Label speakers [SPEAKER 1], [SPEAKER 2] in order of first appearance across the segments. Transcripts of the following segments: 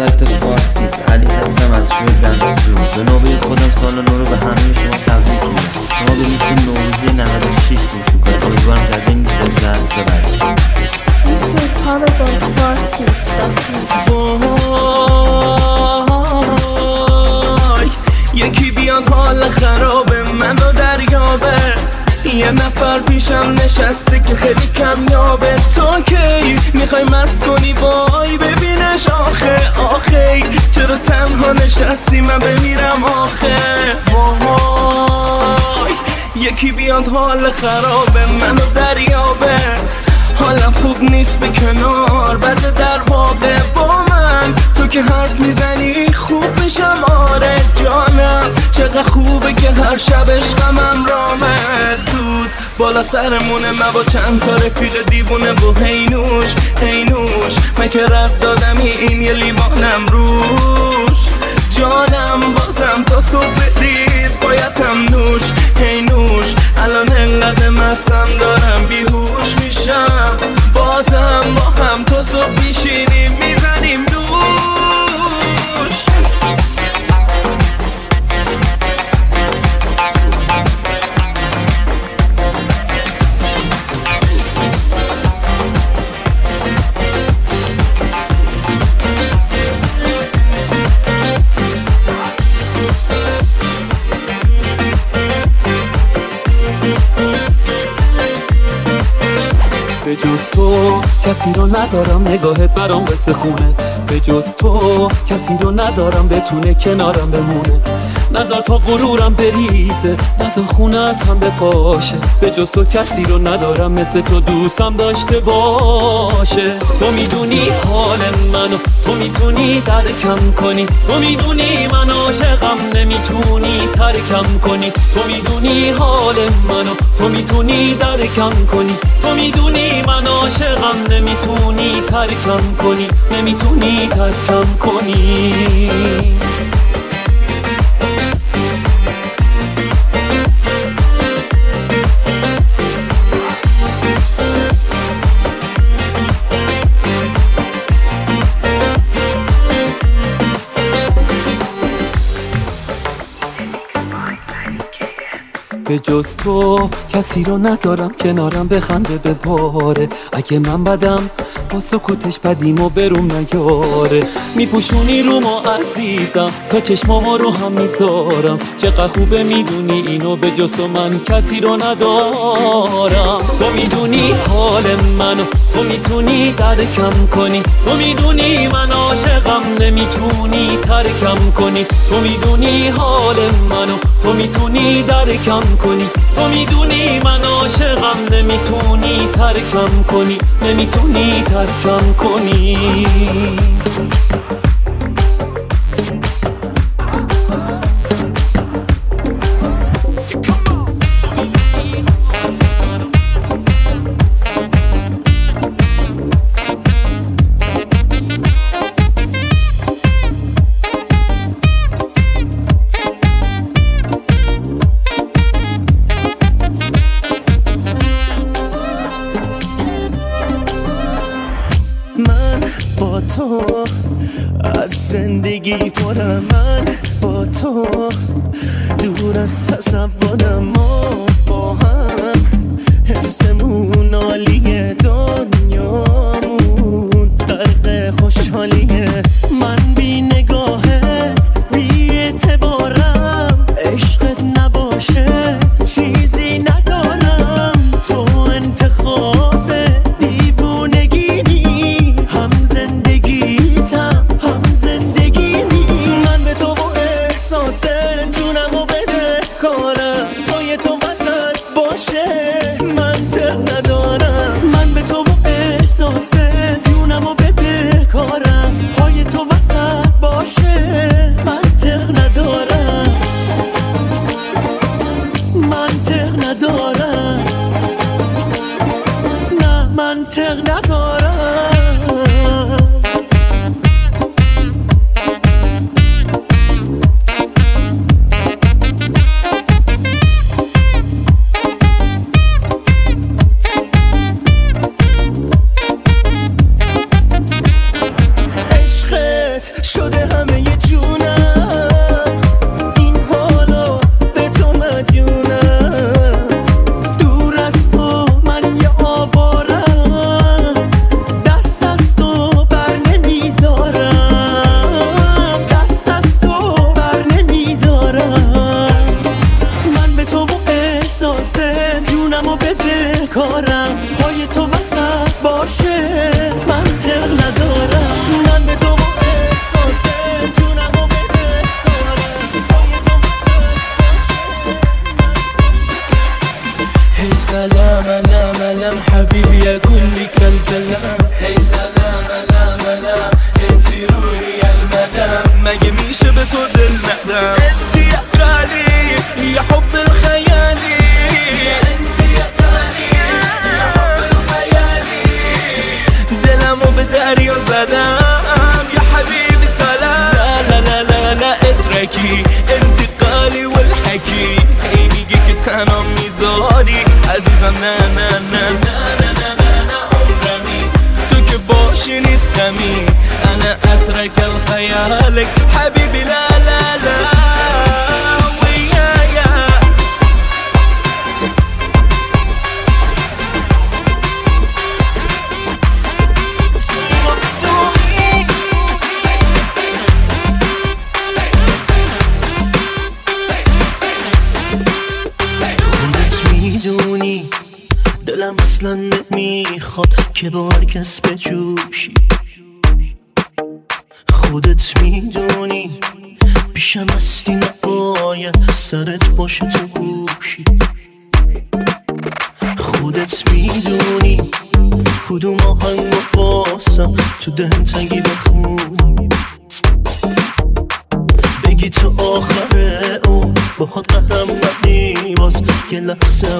[SPEAKER 1] سایت فارستیت علی هستم از شوی دنسترو به نوبه خودم سال نو رو به همه شما تبریک میگم. شما به میتون نوروزی 96 گوش کنید امیدوارم که از این نیست لذت ببرید.
[SPEAKER 2] This is FastKids.com
[SPEAKER 3] وای یکی بیاد حال خراب یه نفر پیشم نشسته که خیلی کمیابه. تا کی؟ می‌خوای مست کنی؟ وای ببینش. آخه آخه. چرا تنها نشستی؟ من بمیرم. آخه. وای. یکی بیاد حال خرابه. منو دریابه. حالم خوب نیست به کنار. بده در واقع با من تو که حرف می‌زنی خوب میشم آره جانم چقدر خوبه که هر شب عشقمم رامه دود بالا سرمونه من با چند تا رفیق دیوونه و هینوش هینوش من که رد دادم این یه لیوانم روش. جانم بازم تا صبح ریز بایدم نوش هی نوش. الان انقدر مستم دارم بیهوش میشم. بازم با هم تا صبح میشینیم می‌زنیم
[SPEAKER 4] Ooh. کسی رو ندارم نگاهت برام قصه خونه. به جز تو کسی رو ندارم بتونه کنارم بمونه. نظر تا غرورم بریزه نظر خونه از هم بپاشه. به جز تو کسی رو ندارم مثل تو دوستم داشته باشه. تو می‌دونی حال منو تو می‌تونی ترکم کنی. تو می‌دونی من عاشقم نمی‌تونی ترکم کنی. تو می‌دونی حال منو تو می‌تونی درکم کنی. تو می‌دونی من عاشقم نمی‌تونی ترکم کنی. نمی‌تونی ترکم کنی. به جز تو کسی رو ندارم کنارم بخنده به باره. اگه من بدم با سکوتش بدیم و بروم نیاره. میپوشونی رو ما عزیزم تا چشماما رو هم می‌ذارم. چقدر خوبه می‌دونی اینو به جز تو من کسی رو ندارم. تو می‌دونی حال منو تو می‌تونی درکم کنی. تو می‌دونی من عاشقم نمی‌تونی ترکم کنی. تو می‌دونی حال منو تو می‌تونی درکم کنی. تو می‌دونی من عاشقم نمی‌تونی ترکم کنی. نمی‌تونی ترکم کنی.
[SPEAKER 5] اصلا نمی‌خواد که با هر کس بجوشی. خودت می‌دونی پیشم هستی نباید سرت باشه تو گوشی. خودت می‌دونی کدوم آهنگ باسم تو دهن تنگی بخونی. بگی تو آخره اون حد قهرم منی باز یه لحظه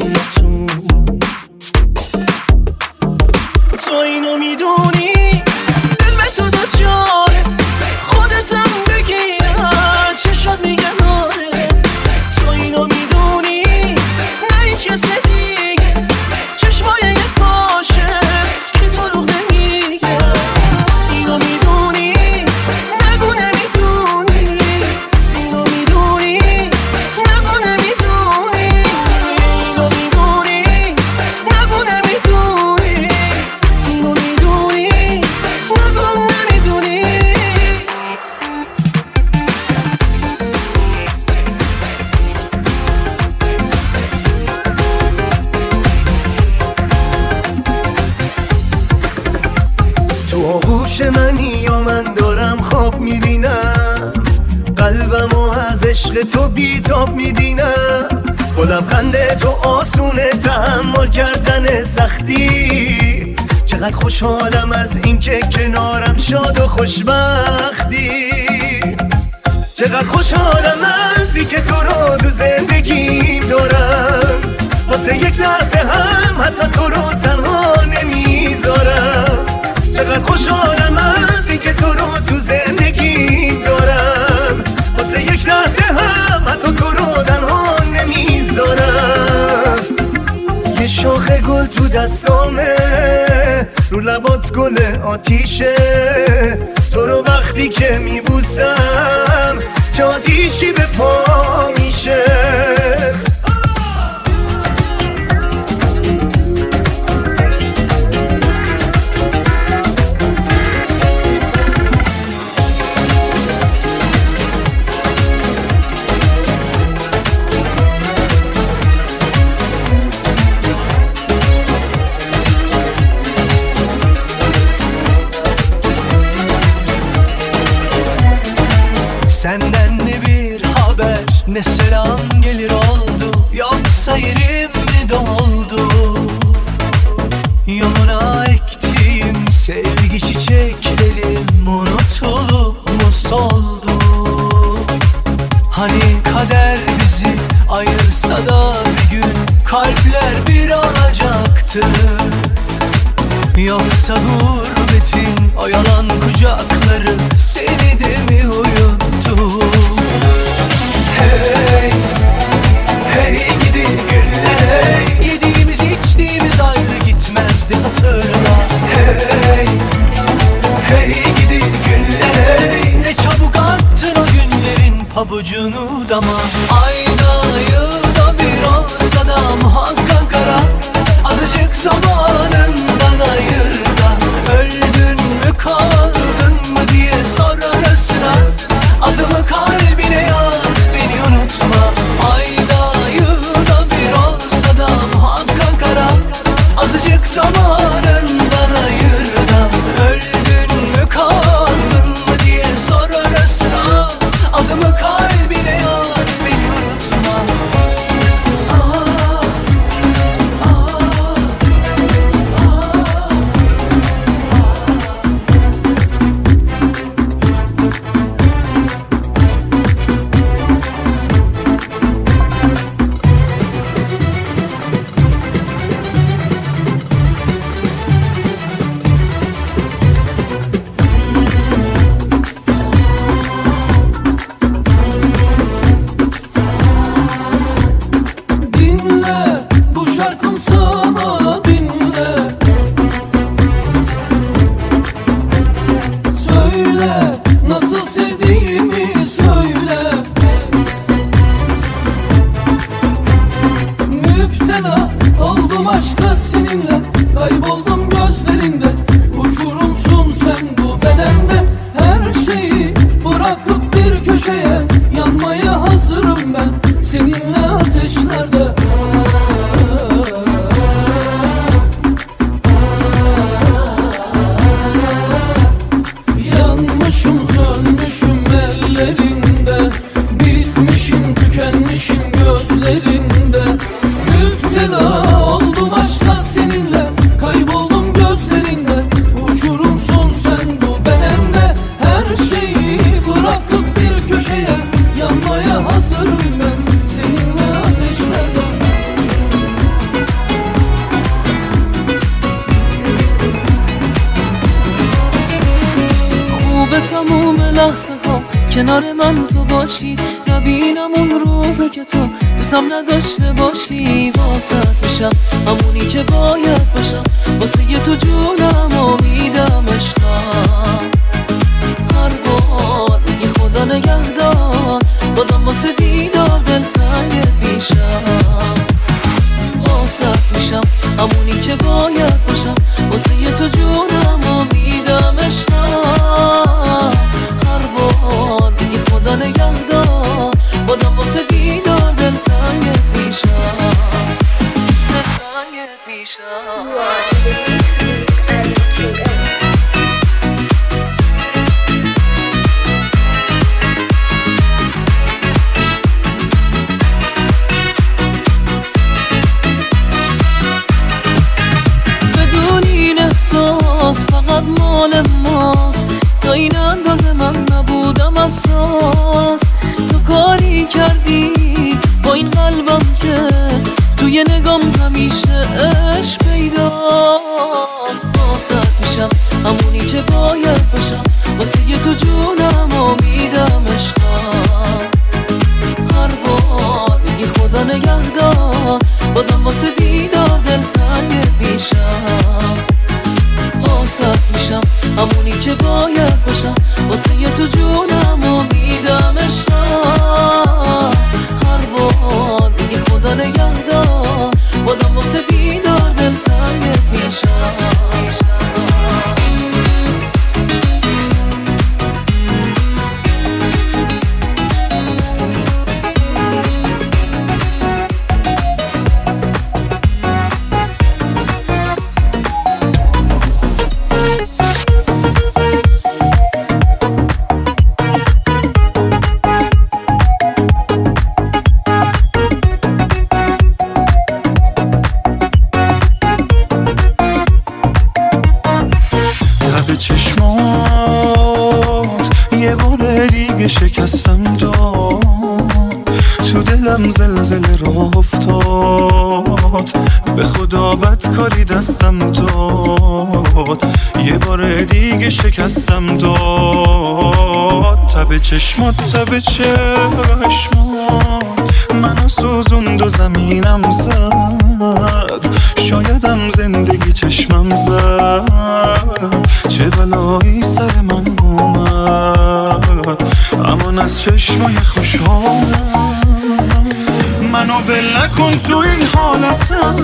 [SPEAKER 6] خوشحالم از اینکه کنارم شاد و خوشبختی. چقدر خوشحالم از اینکه تو رو تو زندگیم دارم. واسه یک لحظه هم حتی تو رو تنها نمی‌ذارم. چقدر خوشحالم از اینکه تو رو تو زندگیم دارم. واسه یک لحظه هم حتی تو رو تنها نمی‌ذارم. یه شاخ گل تو دستامه. رو لبات گل آتیشه. تو رو وقتی که میبوسم چه آتیشی به پا میشه.
[SPEAKER 7] Mandela Oldum aşkla seninle Kayboldum gözlerinde Uçurum son sen bu bedenle Her şeyi bırakıp bir köşeye Yanmaya hazırım ben. Seninle ateşlerde خوبه تمام لحظه ها کنار من تو باشی حسم نداشته باشی واسه میشم همونی که باید دلم و میدم عشقم. هر بار میگی خدا نگهدار بازم واسه دیدار دل تنگ میشم. آسف میشم همونی که باید باشم. واسه یه تو جونم و
[SPEAKER 8] شکستم داد تب چشمات تب چشمات منو سوزند و. زمینم زد. شایدم زندگی چشمم زد. چه بلایی سر من اومد. امان از چشمای خوشحالم. منو ول نکن تو این حالتم.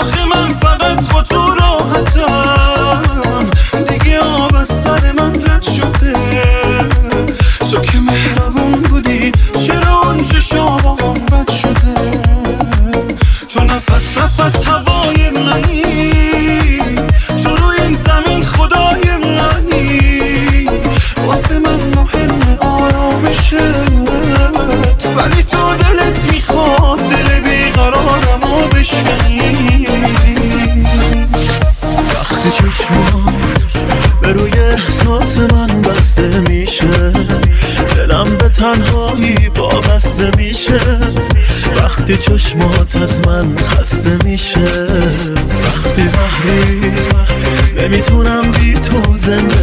[SPEAKER 8] آخه من وقتی چشمات از من خسته میشه وقتی وقتی نمی‌تونم بی تو زنده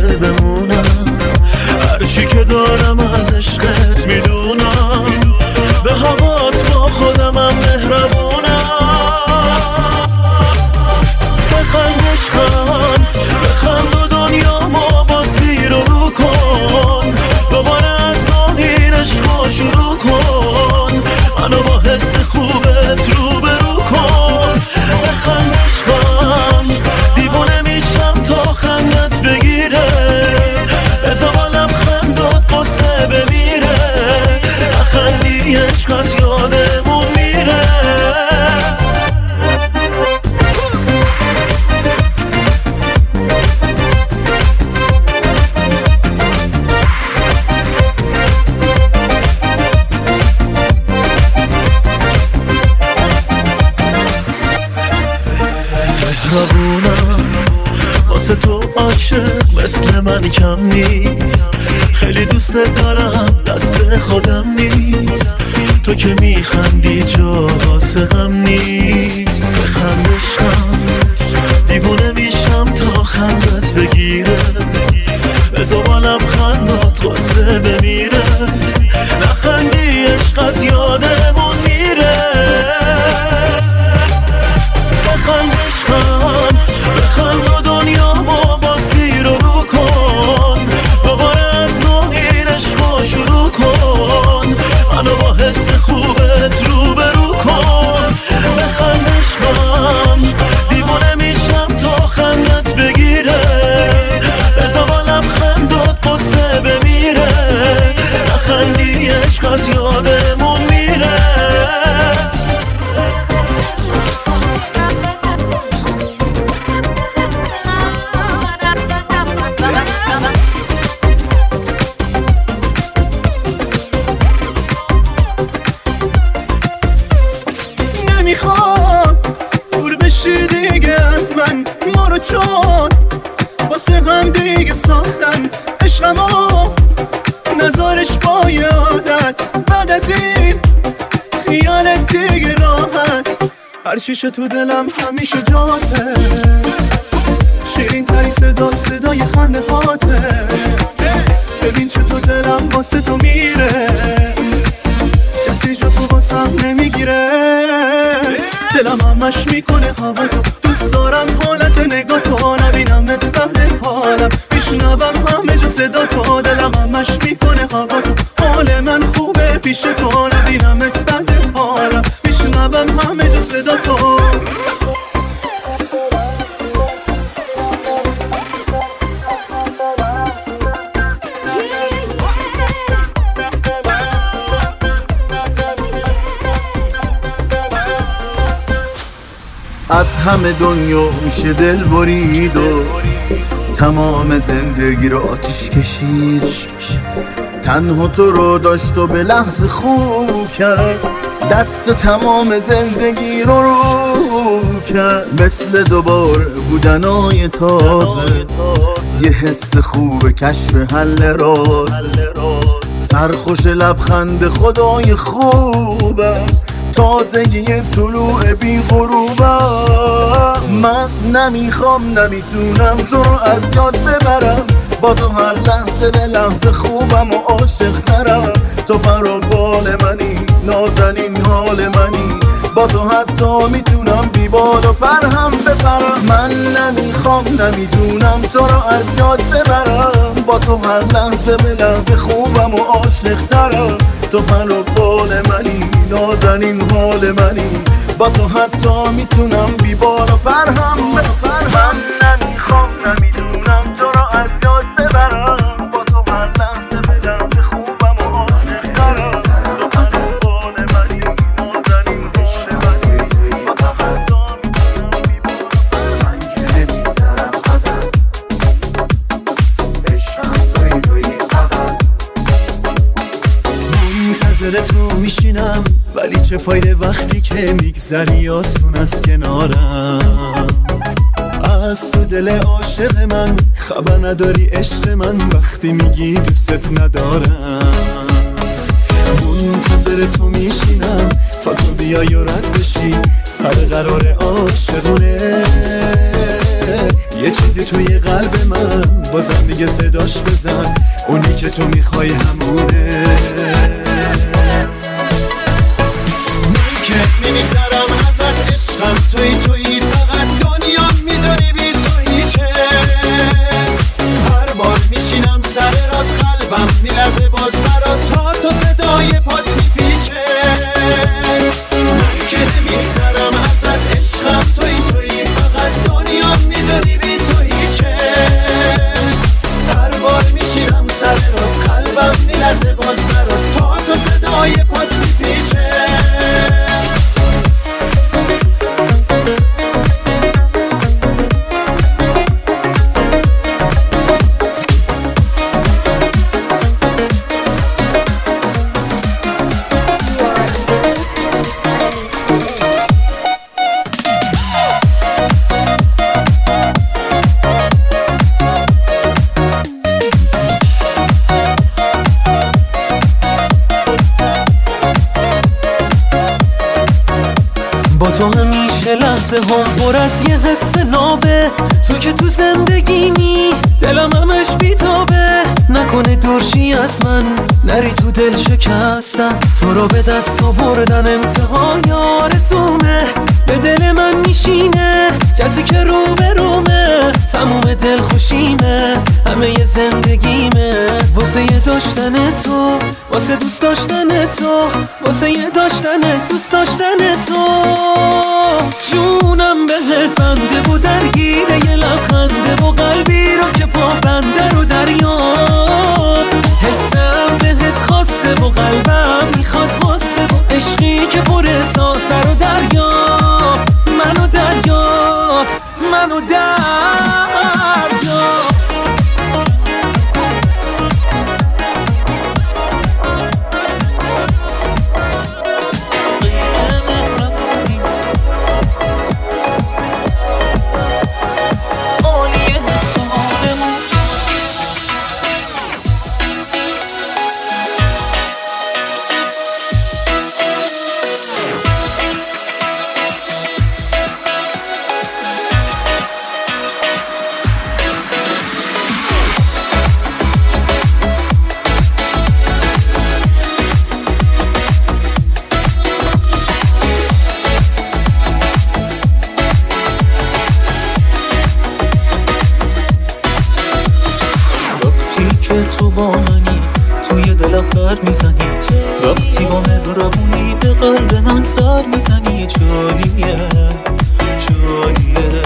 [SPEAKER 9] واسه تو عاشق مثل من کم نیست. خیلی دوست دارم دست خودم نیست. تو که میخندی جا واسه غم نیست. بخندشم دیوونه میشم تا خندت بگیره. به زبانم خندات قصه بمیره. نخندی عشق از یادمون میره. بخندشم
[SPEAKER 10] شیشه تو دلم همیشه جاته. شیرین تری صدا صدای خنده هاته. ببین چطور دلم واسه تو میره. کسی جا تو واسم نمی‌گیره. دلم همش می‌کنه هوا تو. دوست دارم حالت نگاه تو نبینمت بعد حالم. میشنوم همه جا صدا تو. دلم همش می‌کنه هوا تو. حال من خوبه پیش تو نبینمت بعد حالم. میشنوم همه جا صدا تو.
[SPEAKER 11] از همه دنیا میشه دل برید و تمام زندگی رو آتیش کشید. تنها تو رو داشت و به لحظه خوب کرد. دست تمام زندگی رو رو کرد. مثل دوباره بودنای تازه. یه حس خوب کشف حل راز. سرخوش لبخند خدای خوبم تازگی طلوع بی غروبم من نمی‌خوام نمی‌تونم تو رو از یاد ببرم. با تو هر لحظه به لحظه خوبم و عاشق ترم. تو پر بال منی. نازنین حال منی. با تو حتی می‌تونم بی بال و پر هم بپرم. من نمی‌خوام نمی‌تونم تو رو از یاد ببرم. با تو هر لحظه به لحظه خوبم و عاشق ترم. تو پر و بال منی نازنین حال منی. با تو حتی می‌تونم بی بال و پر هم بپرم.
[SPEAKER 10] چه فایده وقتی که میگذری آسون از کنارم؟ از تو دل عاشق من خبر نداری عشق من وقتی میگی دوستت ندارم. منتظر تو میشینم تا تو بیای و رد بشی سر قرار عاشقونه. یه چیزی توی قلب من بازم میگه صداش بزن اونی که تو می‌خوای همونه. عشقم توی توی فقط دنیا میداری بی تو هیچه هر بار میشینم سر رات قلبم میلرزه باز برات تا تو صدای پات میپیچه. من که نمیگذرم تو
[SPEAKER 7] همیشه لحظه هم پر از یه حس نابه. تو که تو زندگیمی دلم همش بیتابه. نکنه دورشی از من. نری تو دل شکستم. تو رو به دست آوردن انتهای آرزومه. به دل من میشینه. کسی که رو به رومه. تموم دل خوشیمه. همه ی زندگیمه. واسه یه داشتن تو. واسه دوست داشتن تو. واسه یه داشتن دوست داشتن تو. جونم بهت بنده و درگیره یه لبخنده و قلبی رو که پا بنده رو دریا قلبم می‌خواد واسه و عشقی که پر
[SPEAKER 4] پر می‌زنی. وقتی با مهربونی به قلب من سر می‌زنی جالیه جالیه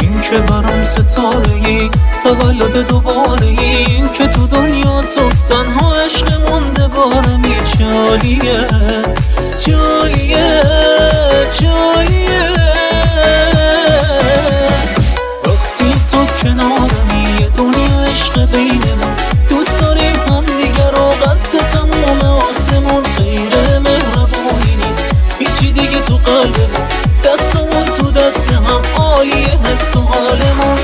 [SPEAKER 4] این که برام ستاره ای تولد دوباره ای این که تو دنیا تو تنها عشق موندگارمی جالیه جالیه جالیه وقتی تو کنارمی دنیا عشق بین قلبمون دستمون تو دست هم عالیه حس و حالمون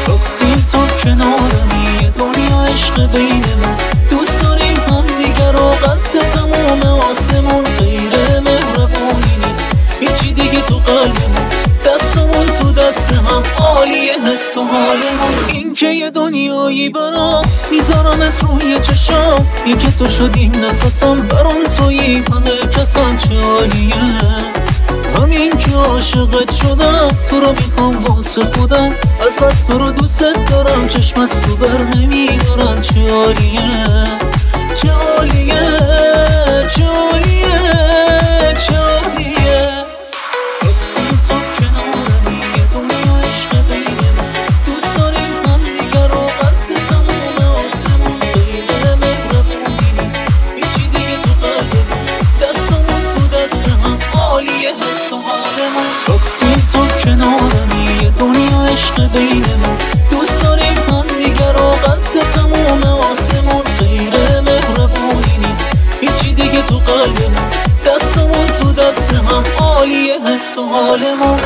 [SPEAKER 4] تو کنارمی یه دنیا عشق بین ما. دوست داریم هم دیگه رو قد تموم آسمون غیر مهربونی نیست. هیچی دیگه تو قلبمون دستمون تو دست هم عالیه حس و حالمون این که یه دنیایی برام میذارمت روی چشام. این که تو شدی نفسم برام تویی همه کسان چه عالیه. همین که عاشقت شدم تو رو می‌خوام واسه خودم. از بس تو رو دوست دارم چشم از تو بر نمیدارم. چه عالیه چه عالیه چه عالیه بین ما دوست داریم هم دیگه رو قد تموم آسمون غیر مهربونی نیست. هیچی دیگه تو قلبمون دستمون تو دست هم عالیه حس و حالمون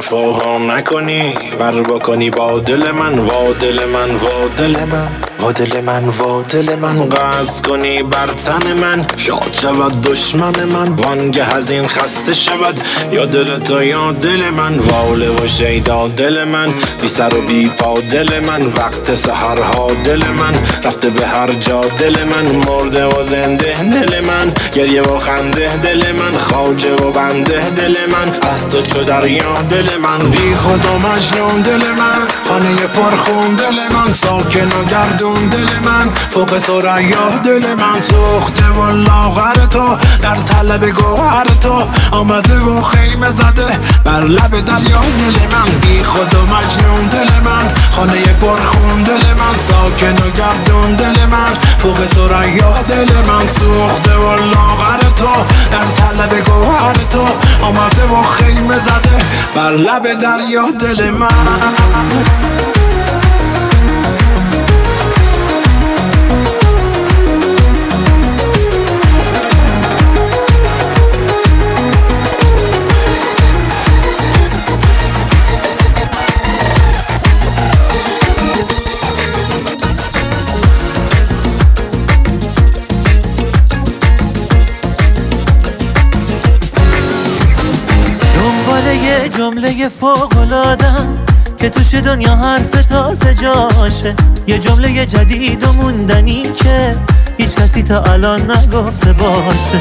[SPEAKER 12] قصد جفاها نکنی بر بکنی با دل من وا دل من وا دل من وا دل من وا دل من. قصد کنی بر تن من شاد شود دشمن من. وانگه از این خسته شود یا دل تو یا دل من. واله و شیدا دل من بی سر و بی پا دل من. وقت سحرها دل من رفته به هر جا دل من. مرده و زنده دل من گریه و خنده دل من. خواجه و بنده دل من. از تو چو دریا دل من. بی خود و مجنون دل من خانه پرخون دل من ساکن و گردون دل من فوق سریا دل من. سوخته و لاغر تو در طلب گوهر تو آمده و خیمه زده بر لب دریا دل من. بی خود مجنون دل من خانه پرخون دل من ساکن و گردون دل من فوق سریا دل من. سوخته و لاغر تو در طلب لب گوهر تو آمده و خیمه زده بر لب دریا دل من.
[SPEAKER 13] توش دنیا حرف تازه جاشه. یه جمله جدید و موندنی که هیچ کسی تا الان نگفته باشه.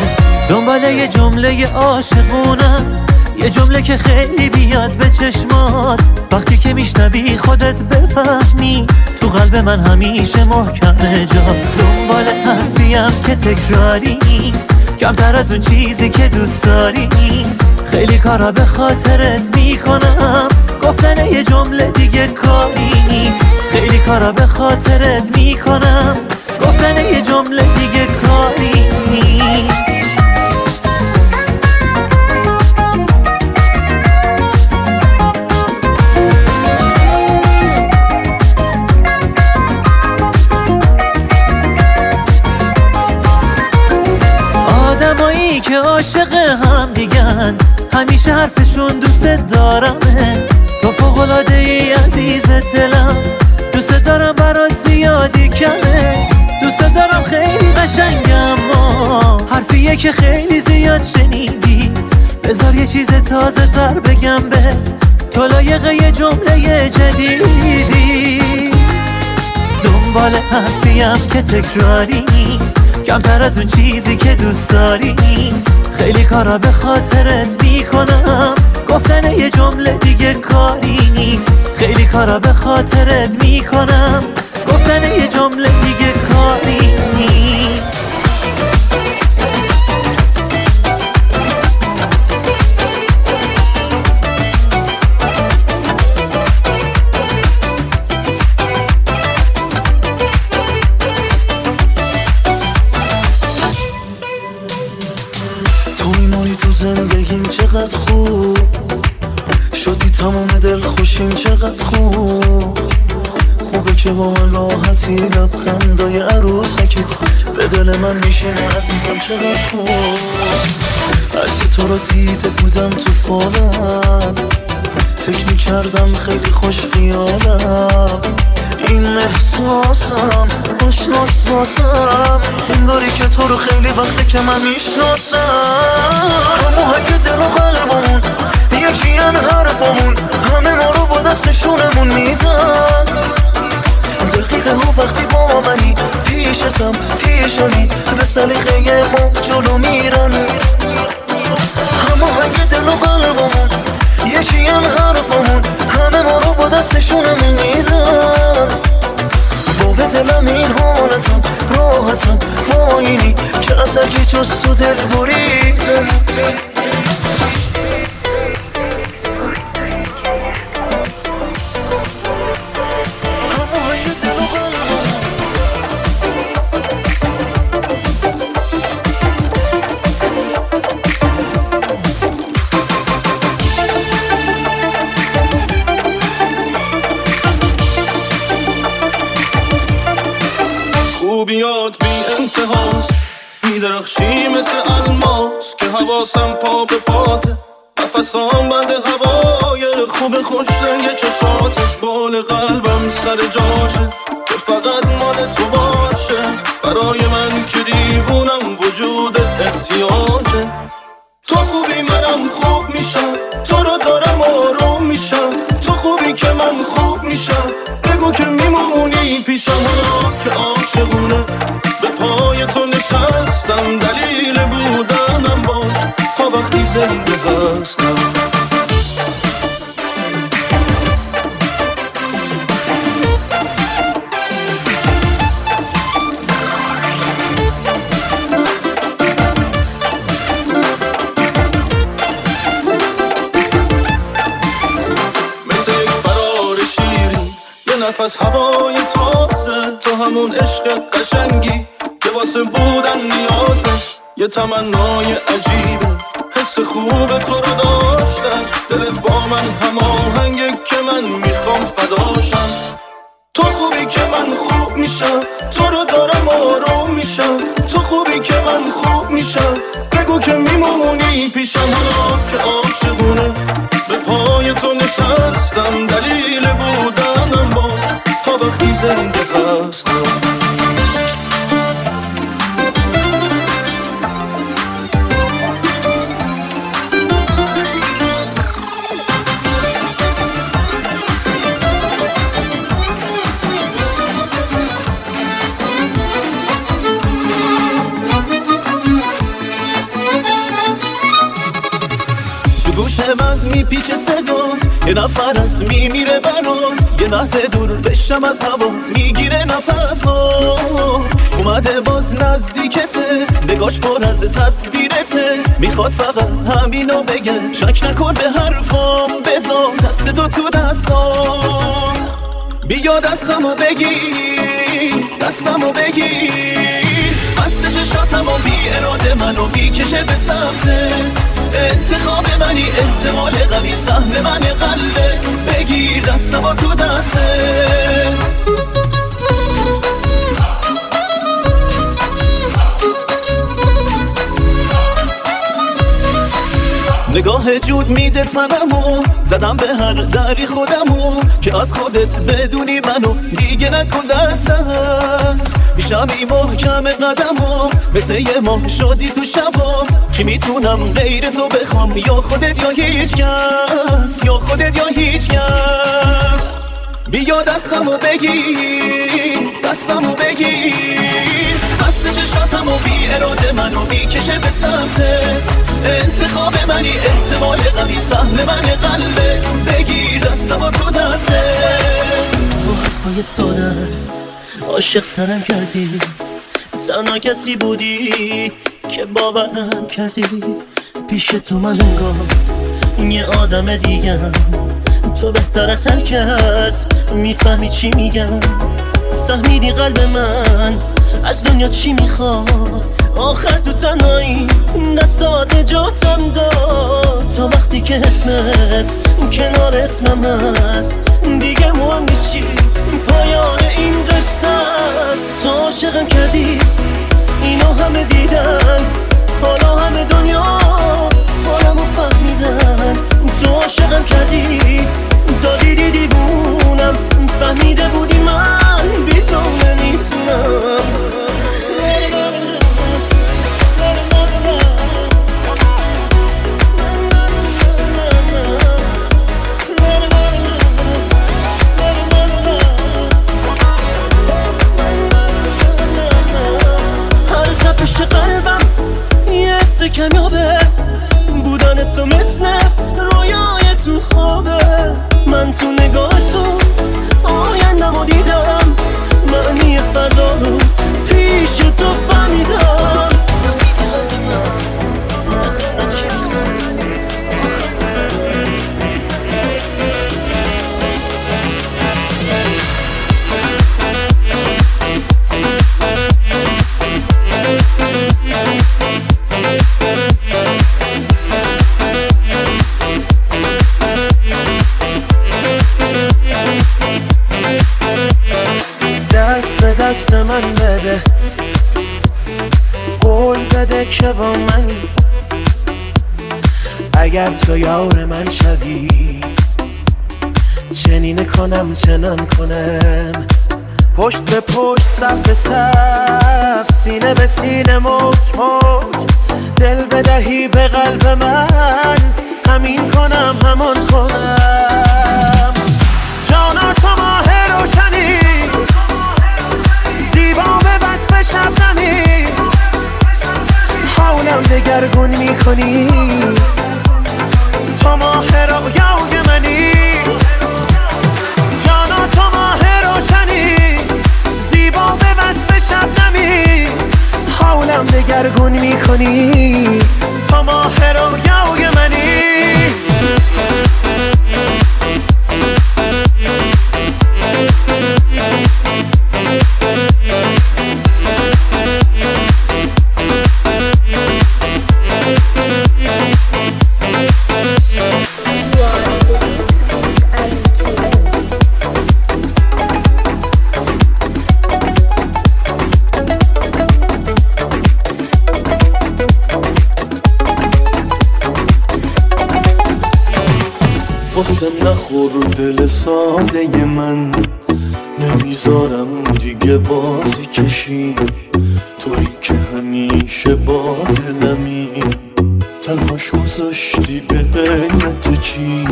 [SPEAKER 13] دنبال یه جمله عاشقونم. یه جمله که خیلی بیاد به چشمات. وقتی که میشنوی خودت بفهمی. تو قلب من همیشه محکمه جا. دنبال حرفیم که تکراری نیست. کمتر از اون چیزی که دوست داری نیست. خیلی کارا به خاطرت می‌کنم. گفتن یه جمله دیگه کاری نیست. خیلی کارا به خاطرت می‌کنم. گفتن یه جمله دیگه کاری که عاشق هم دیگن. همیشه حرفشون دوست دارمه. تو فوقلاده ای عزیز دلم. دوست دارم برات زیادی کمه. دوست دارم خیلی قشنگم اما. حرفیه که خیلی زیاد شنیدی. بذار یه چیز تازه تر بگم بهت. تو لایق یه جمله جدیدی. دنبال حرفیم که تکراری نیست. کمتر از اون چیزی که دوست داری نیست. خیلی کارا به خاطرت می‌کنم. گفتن یه جمله دیگه کاری نیست. خیلی کارا به خاطرت می‌کنم. گفتن یه جمله دیگه کاری نیست.
[SPEAKER 5] راحتی لبخندای عروسکیت به دل من میشینه عزیزم چقدر خوب. عکس تو رو دیده بودم تو فالم. فکر می‌کردم خیلی خوش خیالم. این احساسم آشناس واسم. انگاری که تو رو خیلی وقته که من می‌شناسم. اگه دل و قلبمون یکی حرفمون همه ما رو با دستشونمون میدن. دقیقه ها وقتی با منی پیشتم پیشمی به سلیقه ما جلو میرن اما اگه دل و قلبمون یکی حرفمون. همه ما رو با دستشونمون میدن با به دلم این حالتم راحتم. با اینی که از اگه جز تو دل بریدم.
[SPEAKER 14] خوب خوش قشنگی که
[SPEAKER 9] بشم از هوات. می‌گیره نفس. اومده باز نزدیکته نگاش پر از تصویرته می‌خواد فقط همینو بگه. شک نکن به حرفام. بذار دست تو تو دستام. بیا دستمو بگیر دستمو بگیر بسته چشاتم و بی اراده منو می‌کشه به سمتت. انتخاب منی احتمال قوی سهم من قلبت بگیر دستم و تو دستت. نگاه جود میده تنمو زدم به هر دری خودمو که از خودت بدونی منو دیگه نکن دست دست میشم محکم قدمو مثل یه ماه شدی تو شبا چی می‌تونم غیر تو بخوام؟ یا خودت یا هیچ کس. یا خودت یا هیچ کس. بیا دستمو بگیر دستمو بگیر بسته چشاتم و بی اراده منو می‌کشه به سمتت. انتخاب منی احتمال قوی سهم من قلبت. بگیر دستمو تو دستت.
[SPEAKER 5] حرفای سادت عاشق ترم کردی. تنها کسی بودی که باورم کردی. پیش تو من انگار یه آدم دیگم تو بهتر از هر کس می‌فهمی چی میگم. فهمیدی قلب من از دنیا چی می‌خواد. آخر تو تنهایی دستات نجاتم داد. تا وقتی که اسمت کنار اسمم هست دیگه مهم نیست چی. پایان این قصه است تو عاشقم کردی. اینو همه دیدن حالا همه دنیا حالمو فهمیدن. تو عاشقم کردی تا دیدی دیوونم. فهمیده بودی من بی تو نمی‌تونم. کمیابه. بودن تو مثل رویای تو خوابه. من تو نگاه تو آیندم و دیدم. معنی فردا رو پیش تو فهمیدم.
[SPEAKER 15] چنان کنم. پشت به پشت صف به صف سینه به سینه موج موج. دل بدهی به قلب من. همین کنم همان کنم. جانا تو ماه روشنی. زیبا به وصف شبنمی. حولم دگرگون می‌کنی. دگرگون می‌کنی؟ تو ماه رویای
[SPEAKER 16] بخور دل ساده من. نمی‌ذارم دیگه بازی کشی. توی که همیشه با دلمی. تنهاش گذاشتی به قیمت چی؟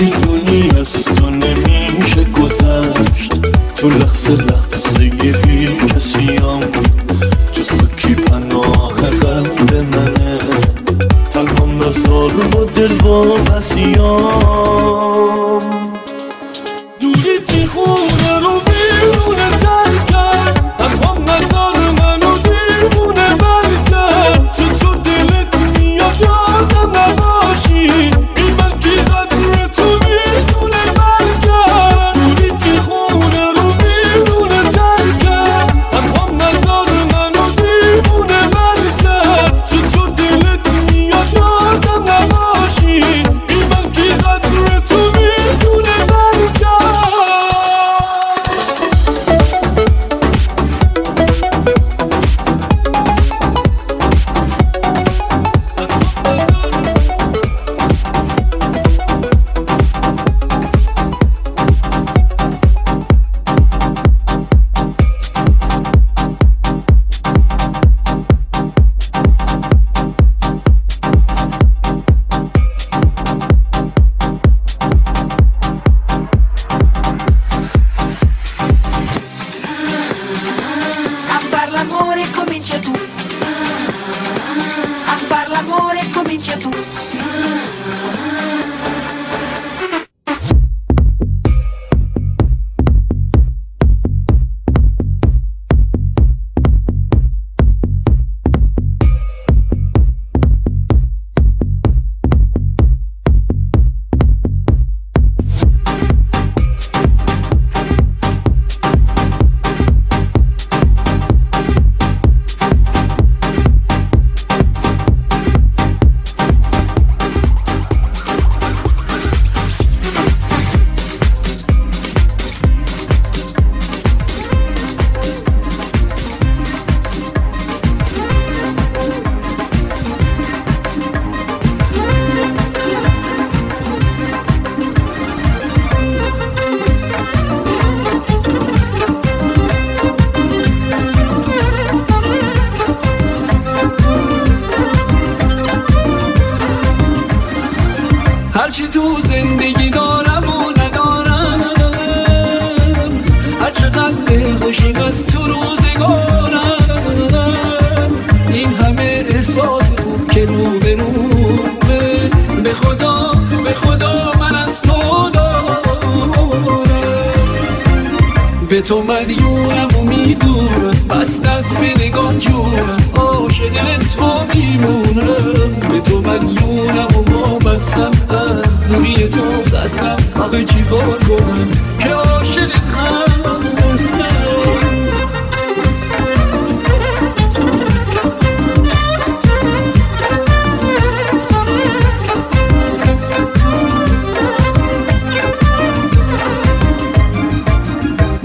[SPEAKER 16] می‌دونی از تو نمیشه گذشت. تو لحظه لحظه یه بی کسیم جز تو کی پناه قلب منه؟ تنها نزار با دل با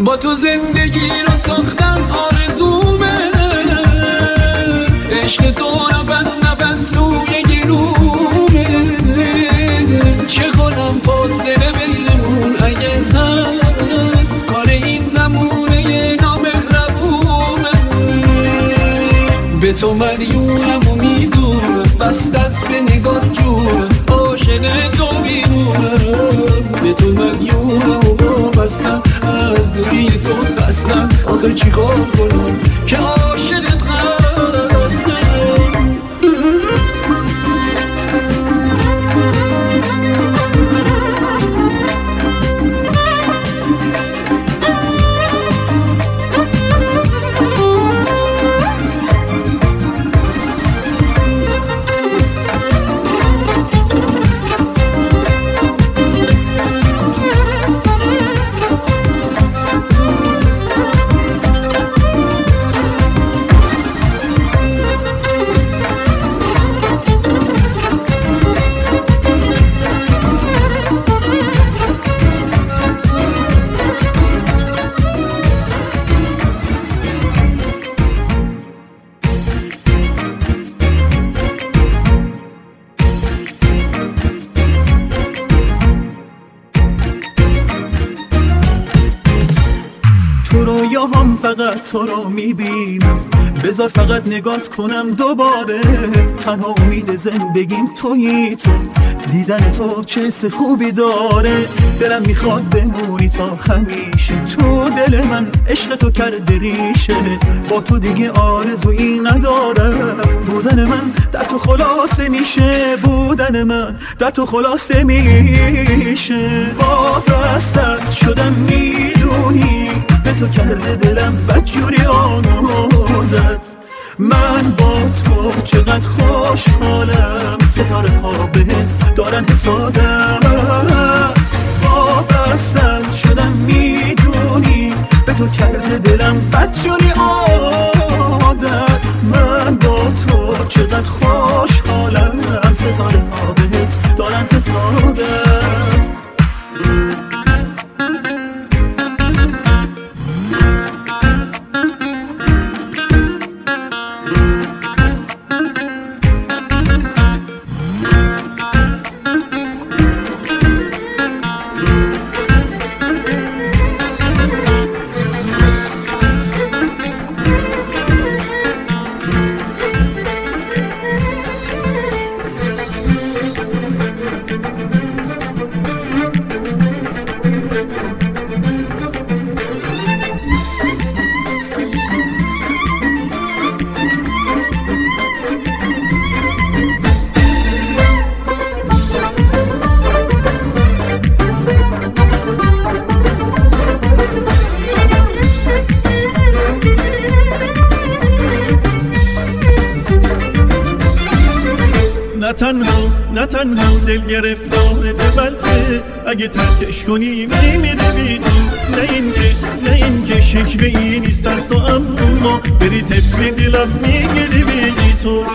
[SPEAKER 17] با تو زندگی رو ساختم آرزومه. عشق تو نفس نفس آخه چیکار کنم؟ که
[SPEAKER 10] عاشق تو رو می‌بینم. بذار فقط نگات کنم دوباره. تنها امید زندگیم تویی تو. دیدن تو چه خوبی داره. دلم می‌خواد بمونی تا همیشه. تو دل من عشق تو کرده ریشه. با تو دیگه آرزویی ندارم. بودن من در تو خلاصه میشه. بودن من در تو خلاصه میشه. وابستت شدم می‌دونی. به تو کرده دلم بدجوری آمودت من با تو چقدر خوشحالم. ستاره ها بهت دارن حسادت. وابستت شدم می‌دونی. به تو کرده دلم بدجوری عادت من با تو چقدر خوشحالم. ستاره ها بهت دارن حسادت. تنها دل گرفتارته بلکه اگه ترکش کنی میمیره بی تو نه اینکه نه اینکه شکوه ای نیست از تو اما بری طفل دلم می‌گیری بگی تو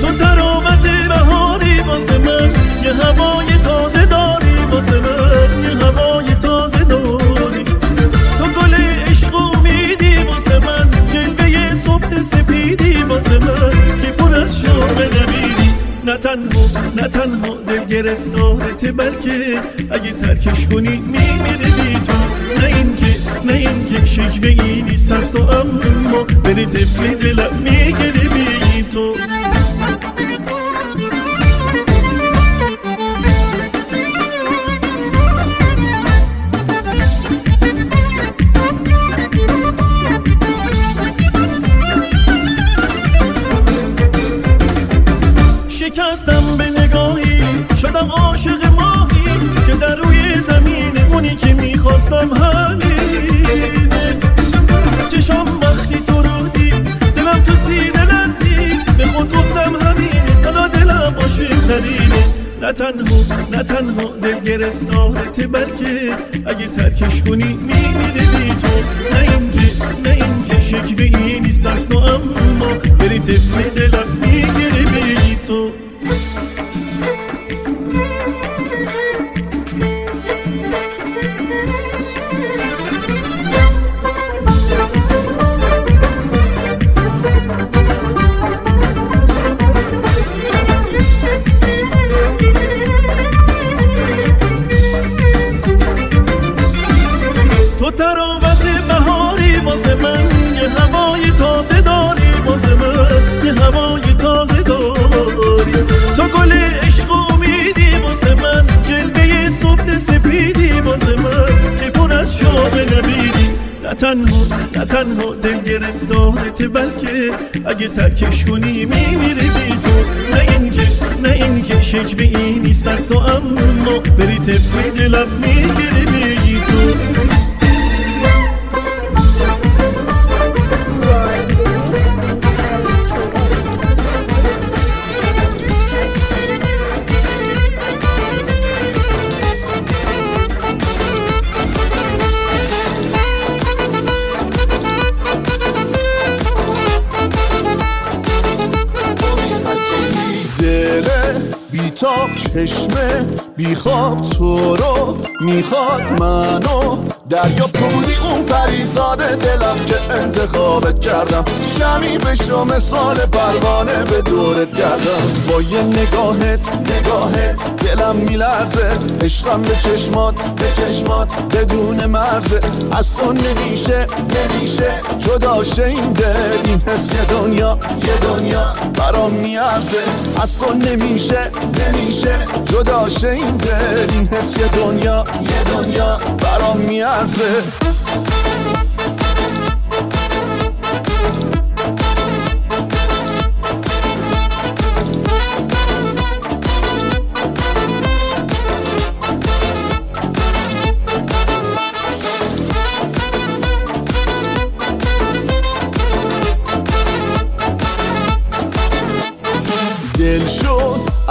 [SPEAKER 10] تو ترامت بهاری واسه من یه هوای تازه داری واسه من یه هوای شوق نبیدی نه تنها نه تنها دل گرفتارته بلکه اگه ترکش کنی میمیره بی تو. نه اینکه نه اینکه شکوه ای نیست از تو اما بری طفل دلم می‌گیره بی تو. نه تنها نه تنها دل گرفتارته بلکه اگه ترکش کنی میمیره بی تو. نه اینکه نه اینکه شکوه ای نیست تو اما بری طفل دلم می‌گیره بی تو. نه تنها دل گرفتارته بلکه اگه ترکش کنی میمیره بی تو. نه اینکه نه اینکه شکوه ای نیست از تو اما بری طفل دلم می‌گیره
[SPEAKER 16] چشمه بیخواب تو رو می‌خواد منو. دریا تو بودی اون پریزاد دلم که انتخابت کردم. شمی بشو مثال پروانه به دورت کردم با یه نگاهت نگاهت دلم میلرزه. عشقم به چشمات به چشمات بدون مرزه. از تو نمیشه نمیشه جدا این دل این حس یه دنیا یه دنیا برام میارزه. از تو نمیشه نمیشه جدا این دل این حس یه دنیا یه دنیا برام میارزه.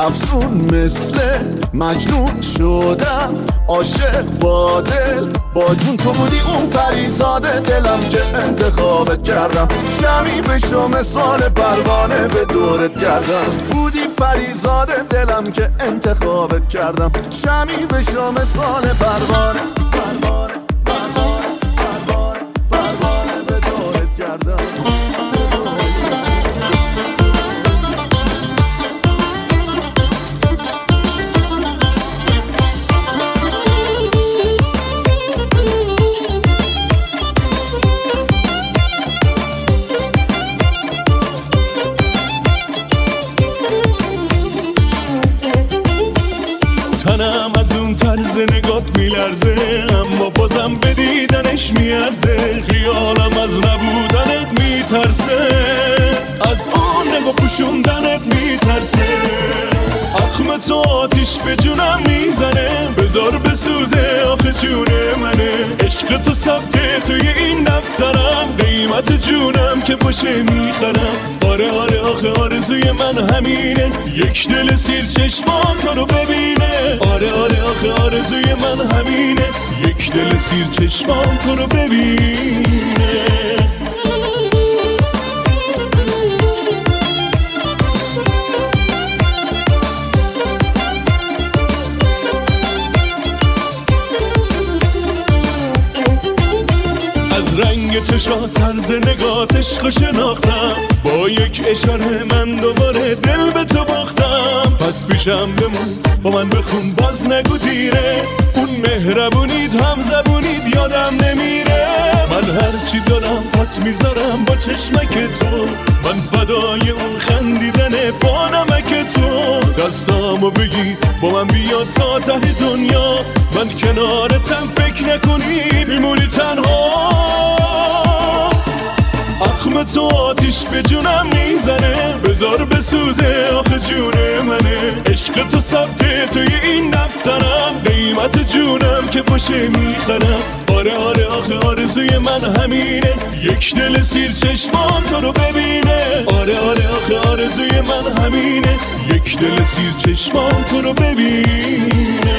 [SPEAKER 16] افسون مثل مجنون شدم. عاشق با دل با جون تو بودی اون پریزاد دلم که انتخابت کردم. شمی بشو مثال پروانه به دورت کردم بودی پریزاد دلم که انتخابت کردم. شمی بشو مثال پروانه.
[SPEAKER 18] آتیش به جونم می‌زنه. بذار بسوزه آخه جون منه. عشق تو ثبته توی این دفترم. قیمت جونم که باشه می‌خرم. آره آره آخه آرزوی من همینه. یک دل سیر چشمان تو رو ببینه. آره آره آخه آرزوی من همینه. یک دل سیر چشمان تو رو ببینه. چشات طرز نگات عشق شناختم. با یک اشاره من دوباره دل به تو باختم. پس پیشم بمون با من بخون باز نگو دیره اون مهربونید هم زبونید یادم نمیره. من هرچی دارم پات می‌ذارم با چشمک تو. من فدای اون خندیدن با نمک تو. دستامو بگی با من بیا تا ته دنیا. من کنارتم فکر نکنی میمونی تنها. اخم تو آتیش به جونم می‌زنه. بذار بسوزه آخه جون منه. عشق تو ثبته توی این دفترم. قیمت جونم که باشه می‌خرم. آره آره آخه آرزوی من همینه. یک دل سیر چشمان تو رو ببینه. آره آره آخه آرزوی من همینه. یک دل سیر چشمان تو رو ببینه.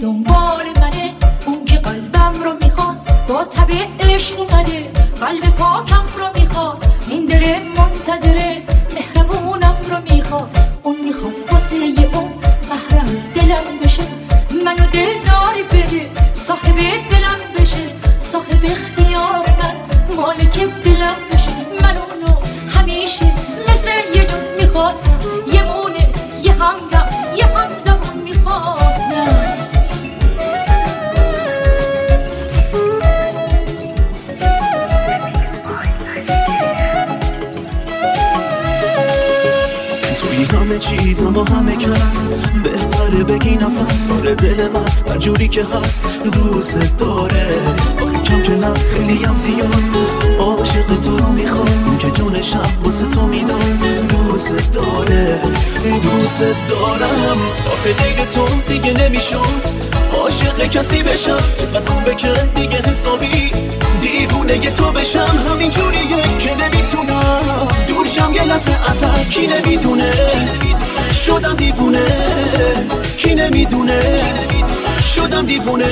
[SPEAKER 19] دنبال منه. اون که قلبم رو می‌خواد با تب عشق قلب پاکم رو می‌خواد. این دل منتظره.
[SPEAKER 9] چیزم با همه کس بهتره بگی نفس. آره دل من هر جوری که هست دوست داره. آخه کم که نه خیلی هم زیاد. عاشق تو رو می‌خوام. که جونشم واسه تو میدم. دوست داره. دوست دارم. آخه دیگه تو دیگه نمیشم. عاشق کسی بشم. چقدر خوبه که دیگه حسابی دیوونه تو بشم. همین جوریه که نمی‌تونم. دورشم یه لحظه ازت کی نمی‌دونه. شدم دیوونه کی نمی‌دونه؟ شدم دیوونه.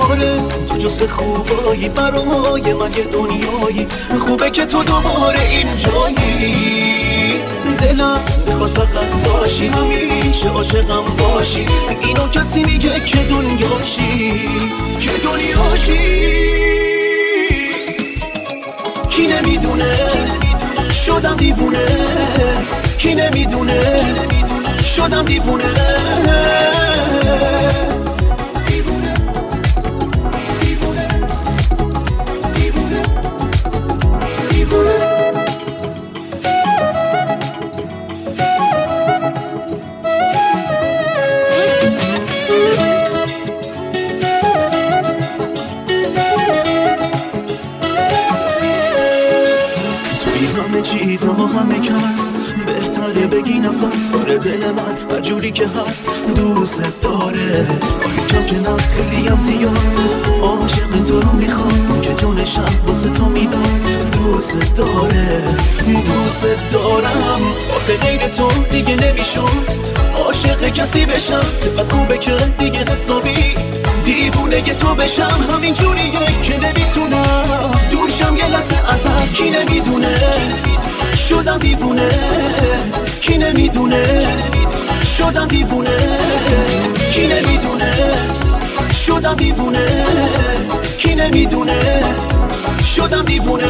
[SPEAKER 9] آره جز خوبایی برای من یه دنیایی. خوبه که تو دوباره اینجایی. باشی همیشه عاشقم باشی. اینو کسی میگه که دنیاشی که دنیاشی کی نمی‌دونه؟ شدم دیوونه. کی نمی‌دونه؟ شدم دیوونه. چیزا همه کس. بهتره بگی نفس. داره دل من هر جوری که هست. دوست داره. آخه کم که نه خیلی هم زیاد. عاشق تو رو می‌خوام. که جونشم واسه تو میدم. دوست داره. دوست دارم. آخه غیر تو دیگه نمی‌شد عاشق کسی بشم. چقدر خوبه که دیگه حسابی دیوونه تو بشم. همین جوریه که نمی‌تونم. دورشم یه لحظه ازت کی نمی‌دونه. شدم دیوونه کی نمی‌دونه؟ شدم دیوونه کی نمی‌دونه؟ شدم دیوونه کی نمی‌دونه؟ شدم دیوونه.